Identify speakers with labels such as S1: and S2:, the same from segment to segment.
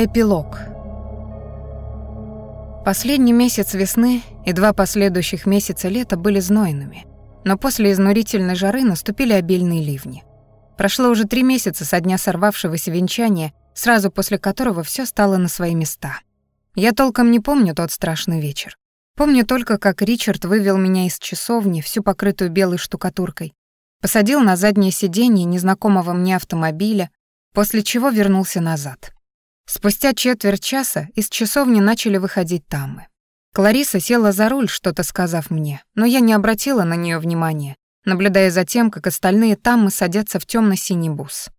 S1: Эпилог. Последний месяц весны и два последующих месяца лета были знойными, но после изнурительной жары наступили обильные ливни. Прошло уже три месяца со дня сорвавшегося венчания, сразу после которого все стало на свои места. Я толком не помню тот страшный вечер. Помню только, как Ричард вывел меня из часовни, всю покрытую белой штукатуркой, посадил на заднее сиденье незнакомого мне автомобиля, после чего вернулся назад. Спустя четверть часа из часовни начали выходить тамы. Клариса села за руль, что-то сказав мне, но я не обратила на нее внимания, наблюдая за тем, как остальные таммы садятся в темно синий бус.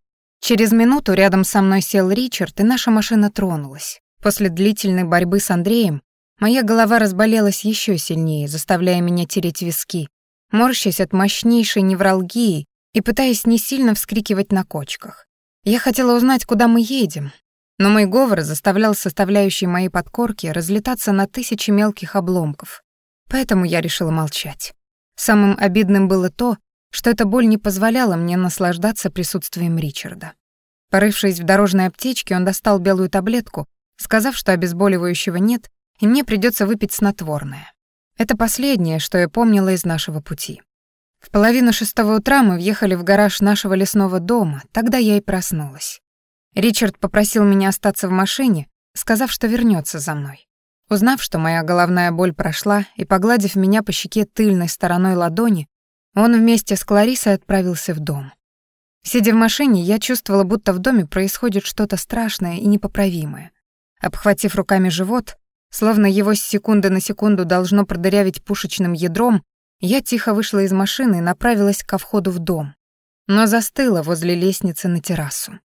S1: Через минуту рядом со мной сел Ричард, и наша машина тронулась. После длительной борьбы с Андреем моя голова разболелась еще сильнее, заставляя меня тереть виски, морщась от мощнейшей невралгии и пытаясь не сильно вскрикивать на кочках. Я хотела узнать, куда мы едем, но мой говор заставлял составляющие моей подкорки разлетаться на тысячи мелких обломков, поэтому я решила молчать. Самым обидным было то, что эта боль не позволяла мне наслаждаться присутствием Ричарда. Порывшись в дорожной аптечке, он достал белую таблетку, сказав, что обезболивающего нет, и мне придется выпить снотворное. Это последнее, что я помнила из нашего пути. В половину шестого утра мы въехали в гараж нашего лесного дома, тогда я и проснулась. Ричард попросил меня остаться в машине, сказав, что вернется за мной. Узнав, что моя головная боль прошла, и погладив меня по щеке тыльной стороной ладони, он вместе с Кларисой отправился в дом. Сидя в машине, я чувствовала, будто в доме происходит что-то страшное и непоправимое. Обхватив руками живот, словно его с секунды на секунду должно продырявить пушечным ядром, я тихо вышла из машины и направилась ко входу в дом, но застыла возле лестницы на террасу.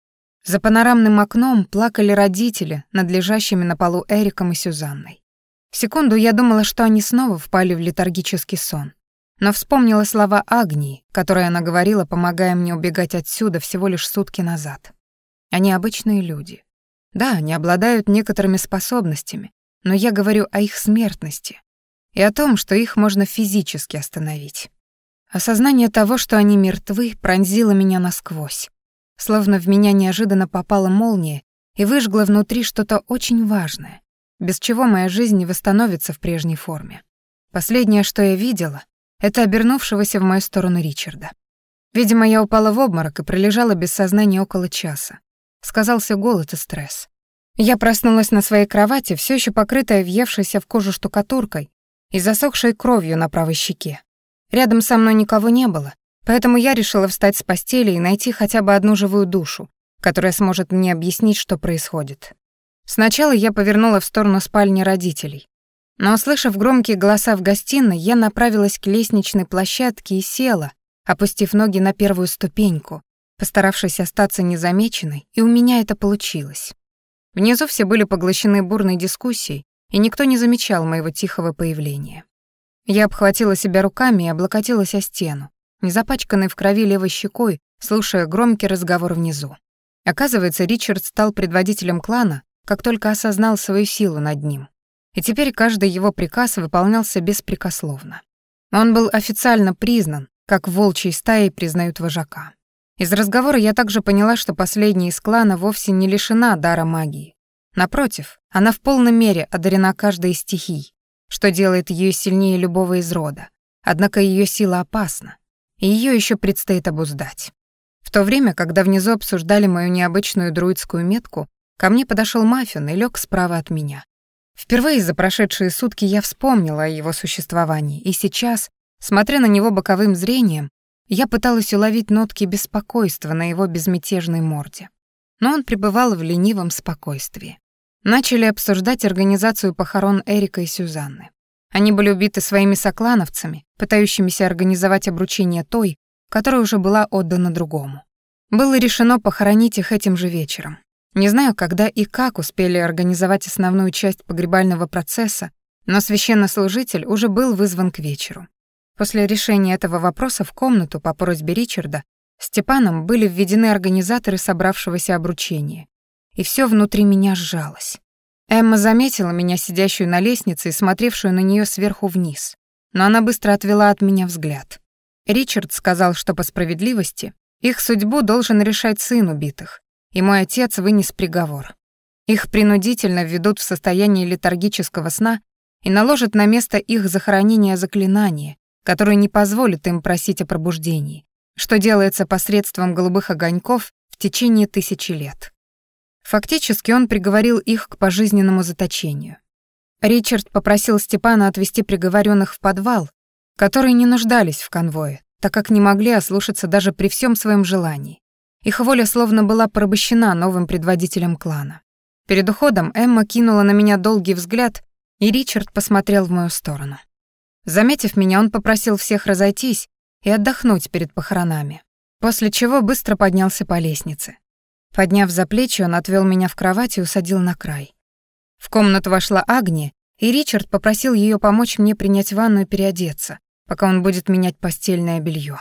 S1: За панорамным окном плакали родители над лежащими на полу Эриком и Сюзанной. Секунду я думала, что они снова впали в летаргический сон. Но вспомнила слова Агнии, которые она говорила, помогая мне убегать отсюда всего лишь сутки назад. Они обычные люди. Да, они обладают некоторыми способностями, но я говорю о их смертности и о том, что их можно физически остановить. Осознание того, что они мертвы, пронзило меня насквозь словно в меня неожиданно попала молния и выжгла внутри что-то очень важное, без чего моя жизнь не восстановится в прежней форме. Последнее, что я видела, это обернувшегося в мою сторону Ричарда. Видимо, я упала в обморок и пролежала без сознания около часа. Сказался голод и стресс. Я проснулась на своей кровати, все еще покрытая въевшейся в кожу штукатуркой и засохшей кровью на правой щеке. Рядом со мной никого не было, Поэтому я решила встать с постели и найти хотя бы одну живую душу, которая сможет мне объяснить, что происходит. Сначала я повернула в сторону спальни родителей. Но, услышав громкие голоса в гостиной, я направилась к лестничной площадке и села, опустив ноги на первую ступеньку, постаравшись остаться незамеченной, и у меня это получилось. Внизу все были поглощены бурной дискуссией, и никто не замечал моего тихого появления. Я обхватила себя руками и облокотилась о стену, не запачканной в крови левой щекой, слушая громкий разговор внизу. Оказывается, Ричард стал предводителем клана, как только осознал свою силу над ним. И теперь каждый его приказ выполнялся беспрекословно. Он был официально признан, как в волчьей стае признают вожака. Из разговора я также поняла, что последняя из клана вовсе не лишена дара магии. Напротив, она в полной мере одарена каждой из стихий, что делает ее сильнее любого из рода. Однако ее сила опасна и ее еще предстоит обуздать. В то время, когда внизу обсуждали мою необычную друидскую метку, ко мне подошел Маффин и лег справа от меня. Впервые за прошедшие сутки я вспомнила о его существовании, и сейчас, смотря на него боковым зрением, я пыталась уловить нотки беспокойства на его безмятежной морде. Но он пребывал в ленивом спокойствии. Начали обсуждать организацию похорон Эрика и Сюзанны. Они были убиты своими соклановцами, пытающимися организовать обручение той, которая уже была отдана другому. Было решено похоронить их этим же вечером. Не знаю, когда и как успели организовать основную часть погребального процесса, но священнослужитель уже был вызван к вечеру. После решения этого вопроса в комнату по просьбе Ричарда Степаном были введены организаторы собравшегося обручения. И все внутри меня сжалось. Эмма заметила меня, сидящую на лестнице и смотревшую на нее сверху вниз, но она быстро отвела от меня взгляд. Ричард сказал, что по справедливости их судьбу должен решать сын убитых, и мой отец вынес приговор. Их принудительно введут в состояние летаргического сна и наложат на место их захоронения заклинание, которое не позволит им просить о пробуждении, что делается посредством голубых огоньков в течение тысячи лет. Фактически он приговорил их к пожизненному заточению. Ричард попросил Степана отвезти приговоренных в подвал, которые не нуждались в конвое, так как не могли ослушаться даже при всем своем желании. Их воля словно была порабощена новым предводителем клана. Перед уходом Эмма кинула на меня долгий взгляд, и Ричард посмотрел в мою сторону. Заметив меня, он попросил всех разойтись и отдохнуть перед похоронами, после чего быстро поднялся по лестнице. Подняв за плечи, он отвел меня в кровать и усадил на край. В комнату вошла Агния, и Ричард попросил ее помочь мне принять ванну и переодеться, пока он будет менять постельное белье.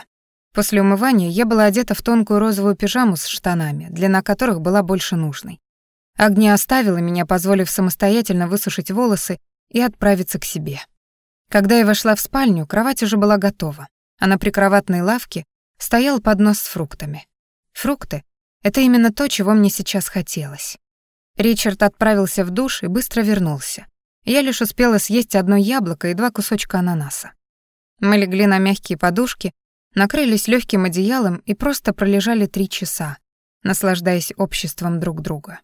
S1: После умывания я была одета в тонкую розовую пижаму с штанами, длина которых была больше нужной. Агния оставила меня, позволив самостоятельно высушить волосы и отправиться к себе. Когда я вошла в спальню, кровать уже была готова, а на прикроватной лавке стоял поднос с фруктами. Фрукты — это именно то, чего мне сейчас хотелось. Ричард отправился в душ и быстро вернулся. Я лишь успела съесть одно яблоко и два кусочка ананаса. Мы легли на мягкие подушки, накрылись легким одеялом и просто пролежали три часа, наслаждаясь обществом друг друга.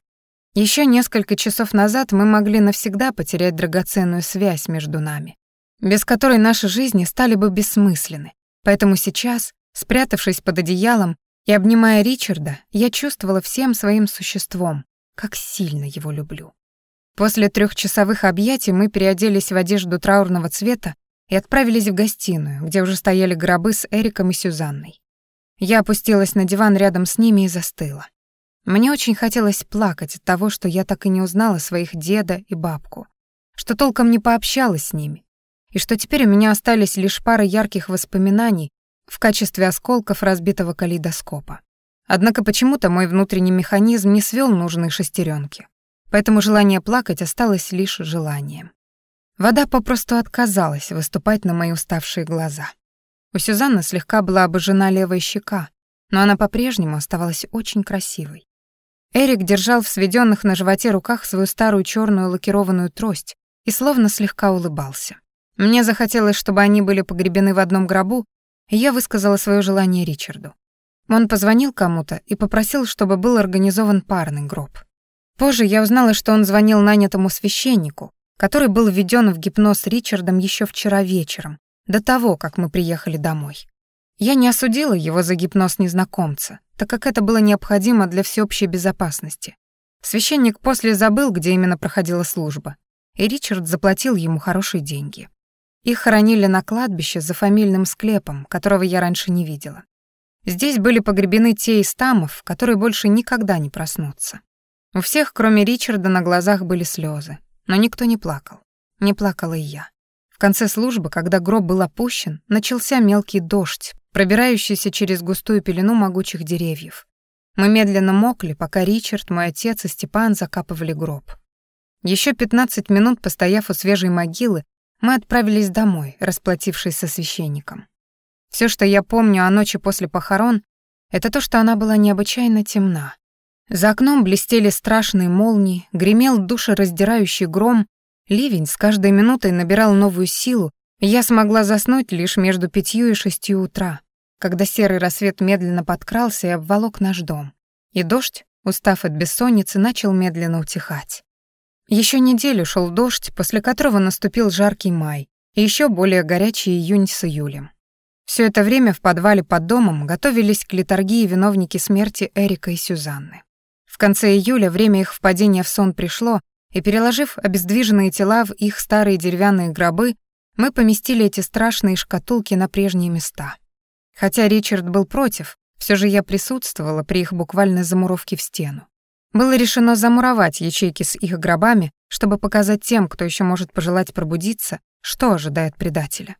S1: Еще несколько часов назад мы могли навсегда потерять драгоценную связь между нами, без которой наши жизни стали бы бессмысленны. Поэтому сейчас, спрятавшись под одеялом и обнимая Ричарда, я чувствовала всем своим существом, как сильно его люблю. После трехчасовых объятий мы переоделись в одежду траурного цвета и отправились в гостиную, где уже стояли гробы с Эриком и Сюзанной. Я опустилась на диван рядом с ними и застыла. Мне очень хотелось плакать от того, что я так и не узнала своих деда и бабку, что толком не пообщалась с ними, и что теперь у меня остались лишь пара ярких воспоминаний в качестве осколков разбитого калейдоскопа. Однако почему-то мой внутренний механизм не свел нужные шестеренки, поэтому желание плакать осталось лишь желанием. Вода попросту отказалась выступать на мои уставшие глаза. У Сюзанны слегка была обожжена левая щека, но она по-прежнему оставалась очень красивой. Эрик держал в сведенных на животе руках свою старую черную лакированную трость и словно слегка улыбался. Мне захотелось, чтобы они были погребены в одном гробу, я высказала свое желание Ричарду. Он позвонил кому-то и попросил, чтобы был организован парный гроб. Позже я узнала, что он звонил нанятому священнику, который был введен в гипноз Ричардом еще вчера вечером, до того, как мы приехали домой. Я не осудила его за гипноз незнакомца, так как это было необходимо для всеобщей безопасности. Священник после забыл, где именно проходила служба, и Ричард заплатил ему хорошие деньги. Их хоронили на кладбище за фамильным склепом, которого я раньше не видела. Здесь были погребены те из тамов, которые больше никогда не проснутся. У всех, кроме Ричарда, на глазах были слезы. Но никто не плакал. Не плакала и я. В конце службы, когда гроб был опущен, начался мелкий дождь, пробирающийся через густую пелену могучих деревьев. Мы медленно мокли, пока Ричард, мой отец и Степан закапывали гроб. Еще 15 минут, постояв у свежей могилы, мы отправились домой, расплатившись со священником. Все, что я помню о ночи после похорон, это то, что она была необычайно темна, за окном блестели страшные молнии, гремел душераздирающий гром, ливень с каждой минутой набирал новую силу, и я смогла заснуть лишь между пятью и шестью утра, когда серый рассвет медленно подкрался и обволок наш дом. И дождь, устав от бессонницы, начал медленно утихать. Еще неделю шел дождь, после которого наступил жаркий май и еще более горячий июнь с июлем. Все это время в подвале под домом готовились к литургии виновники смерти Эрика и Сюзанны. В конце июля время их впадения в сон пришло, и, переложив обездвиженные тела в их старые деревянные гробы, мы поместили эти страшные шкатулки на прежние места. Хотя Ричард был против, все же я присутствовала при их буквальной замуровке в стену. Было решено замуровать ячейки с их гробами, чтобы показать тем, кто еще может пожелать пробудиться, что ожидает предателя.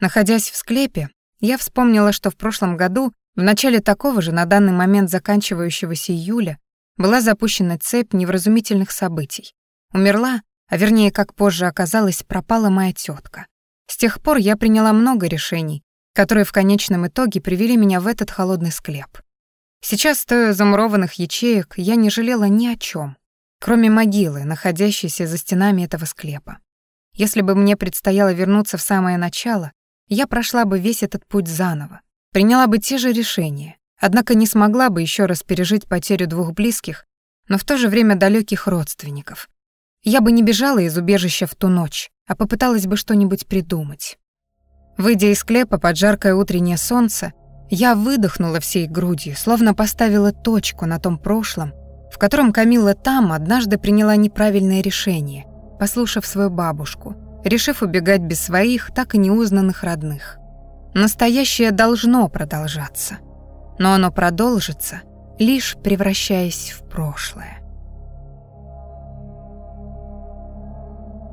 S1: Находясь в склепе, я вспомнила, что в прошлом году, в начале такого же на данный момент заканчивающегося июля, была запущена цепь невразумительных событий. Умерла, а вернее, как позже оказалось, пропала моя тетка. С тех пор я приняла много решений, которые в конечном итоге привели меня в этот холодный склеп. Сейчас, стоя замурованных ячеек, я не жалела ни о чем. кроме могилы, находящейся за стенами этого склепа. Если бы мне предстояло вернуться в самое начало, я прошла бы весь этот путь заново, приняла бы те же решения, однако не смогла бы еще раз пережить потерю двух близких, но в то же время далеких родственников. Я бы не бежала из убежища в ту ночь, а попыталась бы что-нибудь придумать. Выйдя из склепа под жаркое утреннее солнце, я выдохнула всей грудью, словно поставила точку на том прошлом, в котором Камилла там однажды приняла неправильное решение, послушав свою бабушку, решив убегать без своих, так и неузнанных родных. Настоящее должно продолжаться, но оно продолжится, лишь превращаясь в прошлое.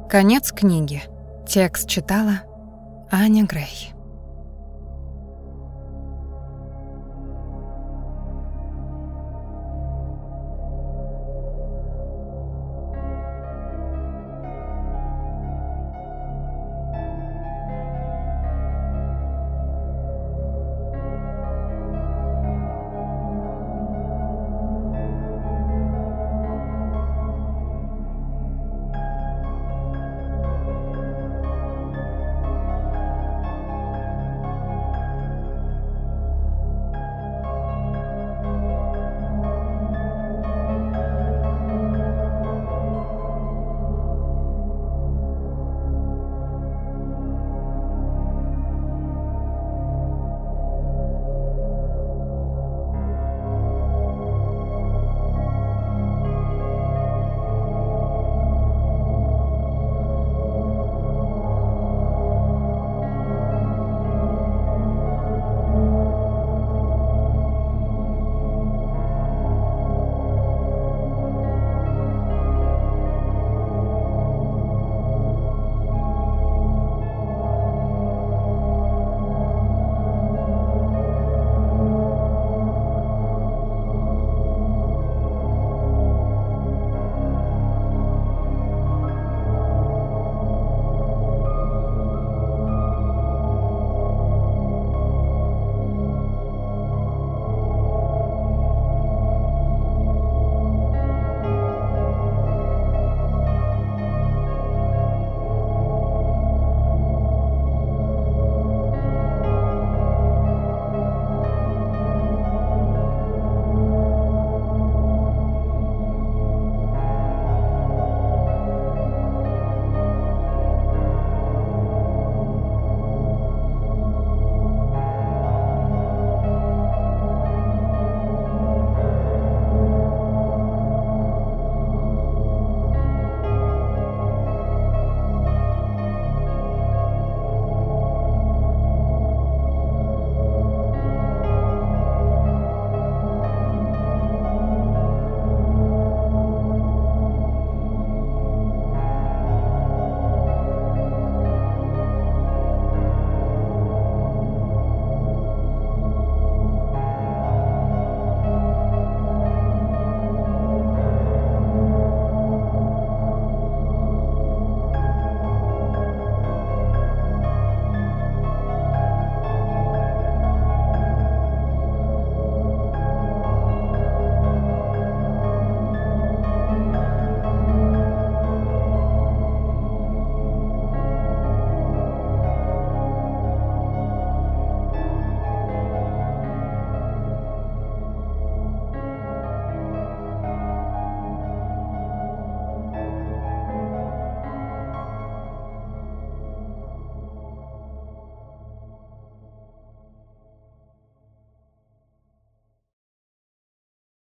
S1: Конец книги. Текст читала Аня Грей.